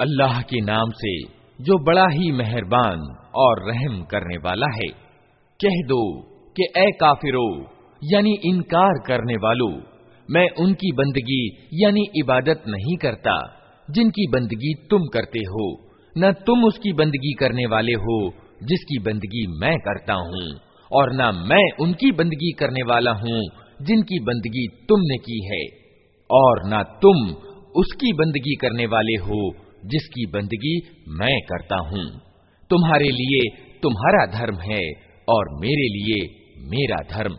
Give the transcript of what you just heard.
अल्लाह के नाम से, जो बड़ा ही मेहरबान और रहम करने वाला है। कह दो कि ए काफिरो, यानी इनकार करने वालों, मैं उनकी बंदगी, यानी इबादत नहीं करता, जिनकी बंदगी तुम करते हो। न तुम उसकी बंदगी करने वाले हो, जिसकी बंदगी मैं करता हूँ, और न मैं उनकी बंदगी करने वाला हूँ, जिनकी बंदगी तुमने की है। और न तुम उसकी बंदगी करने वाले हो जिसकी बंदगी मैं करता हूँ। तुम्हारे लिए तुम्हारा धर्म है और मेरे लिए मेरा धर्म।